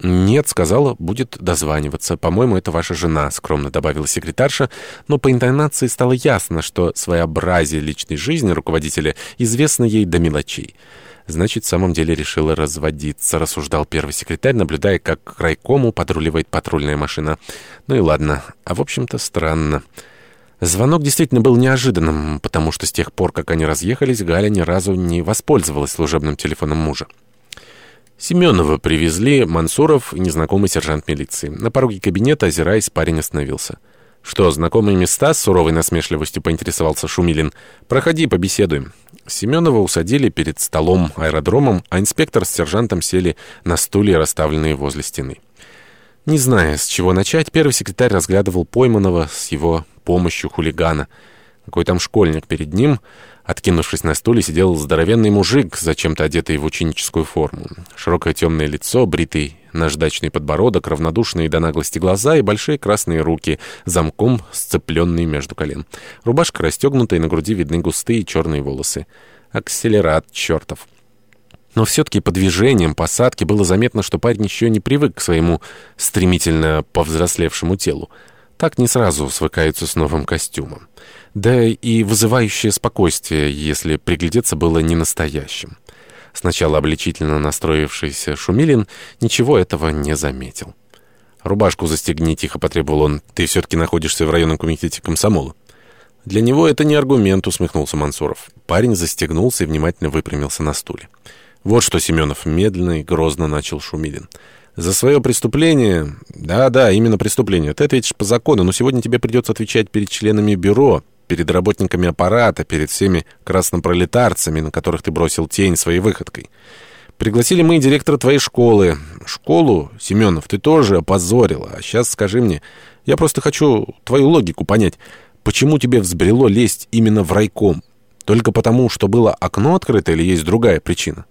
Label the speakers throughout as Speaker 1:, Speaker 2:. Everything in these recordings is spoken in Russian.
Speaker 1: «Нет», — сказала, — «будет дозваниваться. По-моему, это ваша жена», — скромно добавила секретарша, но по интонации стало ясно, что своеобразие личной жизни руководителя известно ей до мелочей. «Значит, в самом деле решила разводиться», — рассуждал первый секретарь, наблюдая, как к райкому подруливает патрульная машина. «Ну и ладно. А в общем-то странно». Звонок действительно был неожиданным, потому что с тех пор, как они разъехались, Галя ни разу не воспользовалась служебным телефоном мужа. Семенова привезли, Мансуров и незнакомый сержант милиции. На пороге кабинета, озираясь, парень остановился. «Что, знакомые места?» — с суровой насмешливостью поинтересовался Шумилин. «Проходи, побеседуем». Семенова усадили перед столом аэродромом, а инспектор с сержантом сели на стулья, расставленные возле стены. Не зная, с чего начать, первый секретарь разглядывал пойманного с его помощью хулигана. Какой там школьник перед ним, откинувшись на стуле, сидел здоровенный мужик, зачем-то одетый в ученическую форму. Широкое темное лицо, бритый наждачный подбородок, равнодушные до наглости глаза и большие красные руки, замком сцепленные между колен. Рубашка расстегнута, и на груди видны густые черные волосы. Акселерат чертов. Но все-таки по движениям посадки было заметно, что парень еще не привык к своему стремительно повзрослевшему телу так не сразу свыкаются с новым костюмом. Да и вызывающее спокойствие, если приглядеться, было не настоящим. Сначала обличительно настроившийся Шумилин ничего этого не заметил. «Рубашку застегни», — тихо потребовал он. «Ты все-таки находишься в районном комитете комсомола». «Для него это не аргумент», — усмехнулся Мансуров. Парень застегнулся и внимательно выпрямился на стуле. «Вот что, Семенов, медленно и грозно начал Шумилин. За свое преступление... Да-да, именно преступление. Ты ответишь по закону, но сегодня тебе придется отвечать перед членами бюро, перед работниками аппарата, перед всеми краснопролетарцами, на которых ты бросил тень своей выходкой. Пригласили мы директора твоей школы. Школу, Семенов, ты тоже опозорила. А сейчас скажи мне, я просто хочу твою логику понять. Почему тебе взбрело лезть именно в райком? Только потому, что было окно открыто или есть другая причина?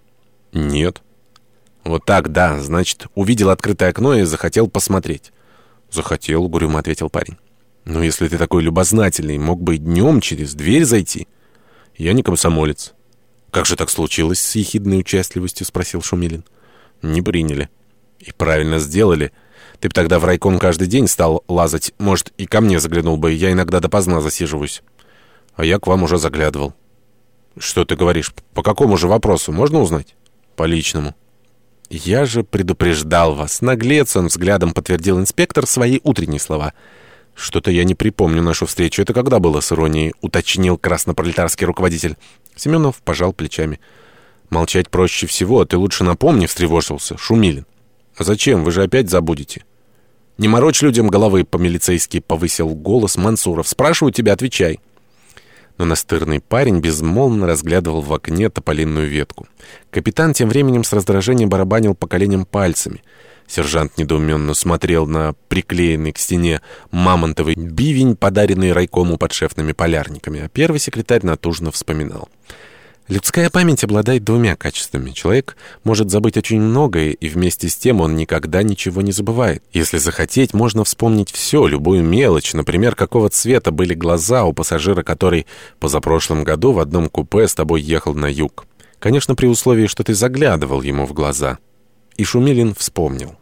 Speaker 1: Нет. «Вот так, да. Значит, увидел открытое окно и захотел посмотреть». «Захотел», — угрюмо ответил парень. «Ну, если ты такой любознательный, мог бы днем через дверь зайти». «Я не комсомолец». «Как же так случилось?» — с ехидной участливостью спросил Шумилин. «Не приняли». «И правильно сделали. Ты б тогда в райком каждый день стал лазать. Может, и ко мне заглянул бы, я иногда допоздна засиживаюсь». «А я к вам уже заглядывал». «Что ты говоришь? По какому же вопросу? Можно узнать?» «По личному». «Я же предупреждал вас. Наглец он взглядом подтвердил инспектор свои утренние слова. Что-то я не припомню нашу встречу. Это когда было с иронией?» — уточнил краснопролетарский руководитель. Семенов пожал плечами. «Молчать проще всего, а ты лучше напомни», — встревожился Шумилин. «А зачем? Вы же опять забудете». «Не морочь людям головы», — по-милицейски повысил голос Мансуров. «Спрашиваю тебя, отвечай» но настырный парень безмолвно разглядывал в окне тополинную ветку. Капитан тем временем с раздражением барабанил по коленям пальцами. Сержант недоуменно смотрел на приклеенный к стене мамонтовый бивень, подаренный райкому подшефными полярниками, а первый секретарь натужно вспоминал. Людская память обладает двумя качествами. Человек может забыть очень многое, и вместе с тем он никогда ничего не забывает. Если захотеть, можно вспомнить все, любую мелочь. Например, какого цвета были глаза у пассажира, который позапрошлом году в одном купе с тобой ехал на юг. Конечно, при условии, что ты заглядывал ему в глаза. И Шумилин вспомнил.